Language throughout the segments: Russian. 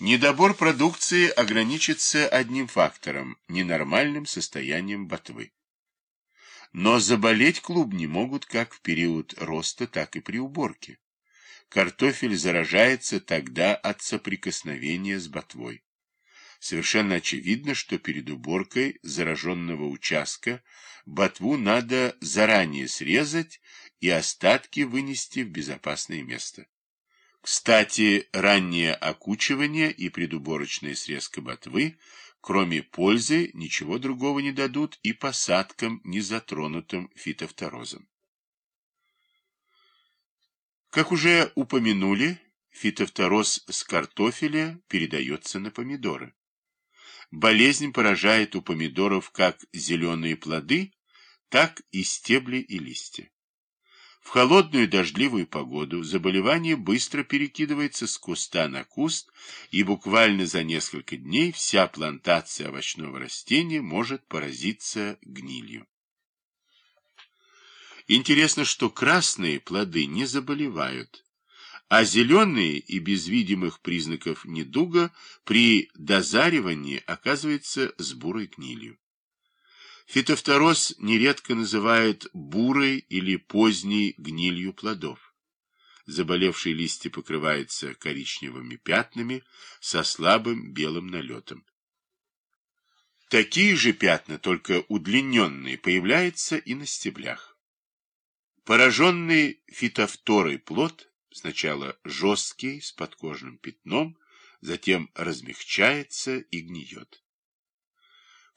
Недобор продукции ограничится одним фактором – ненормальным состоянием ботвы. Но заболеть клубни могут как в период роста, так и при уборке. Картофель заражается тогда от соприкосновения с ботвой. Совершенно очевидно, что перед уборкой зараженного участка ботву надо заранее срезать и остатки вынести в безопасное место. Кстати, раннее окучивание и предуборочная срезка ботвы, кроме пользы, ничего другого не дадут и посадкам, не затронутым фитофторозом. Как уже упомянули, фитофтороз с картофеля передается на помидоры. Болезнь поражает у помидоров как зеленые плоды, так и стебли и листья. В холодную дождливую погоду заболевание быстро перекидывается с куста на куст, и буквально за несколько дней вся плантация овощного растения может поразиться гнилью. Интересно, что красные плоды не заболевают, а зеленые и без видимых признаков недуга при дозаривании оказываются с бурой гнилью. Фитофтороз нередко называют бурой или поздней гнилью плодов. Заболевшие листья покрываются коричневыми пятнами со слабым белым налетом. Такие же пятна, только удлиненные, появляются и на стеблях. Пораженный фитофторой плод сначала жесткий, с подкожным пятном, затем размягчается и гниет.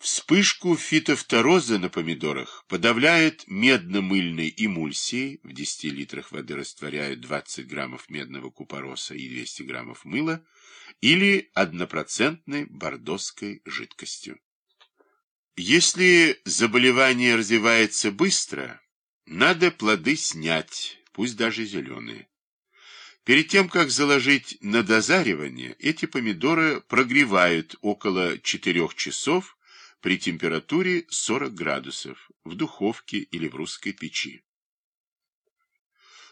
Вспышку фитофтороза на помидорах подавляет медно-мыльной эмульсией, в 10 литрах воды растворяют 20 граммов медного купороса и 200 граммов мыла, или однопроцентной бордоской жидкостью. Если заболевание развивается быстро, надо плоды снять, пусть даже зеленые. Перед тем, как заложить на дозаривание, эти помидоры прогревают около 4 часов при температуре 40 градусов в духовке или в русской печи.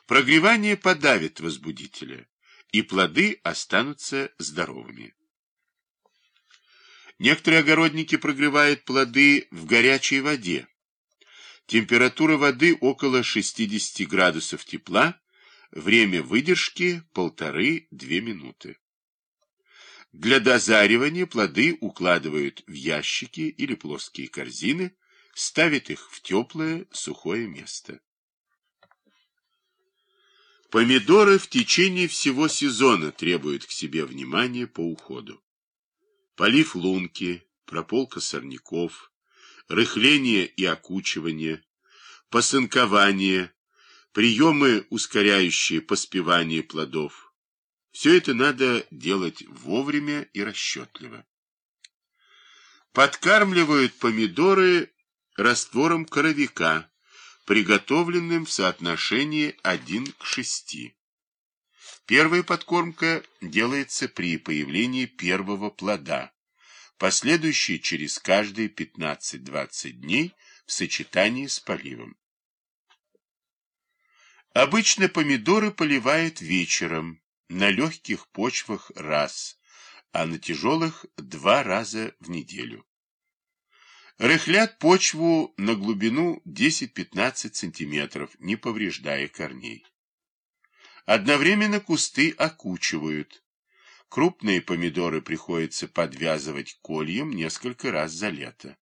Прогревание подавит возбудителя, и плоды останутся здоровыми. Некоторые огородники прогревают плоды в горячей воде. Температура воды около 60 градусов тепла, время выдержки полторы-две минуты. Для дозаривания плоды укладывают в ящики или плоские корзины, ставят их в теплое сухое место. Помидоры в течение всего сезона требуют к себе внимания по уходу. Полив лунки, прополка сорняков, рыхление и окучивание, посынкование, приемы, ускоряющие поспевание плодов, все это надо делать вовремя и расчетливо. Подкармливают помидоры раствором коровика, приготовленным в соотношении 1 к 6. Первая подкормка делается при появлении первого плода, последующая через каждые 15-20 дней в сочетании с поливом. Обычно помидоры поливают вечером, на легких почвах раз, а на тяжелых два раза в неделю. Рыхлят почву на глубину 10-15 см, не повреждая корней. Одновременно кусты окучивают. Крупные помидоры приходится подвязывать кольем несколько раз за лето.